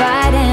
fighting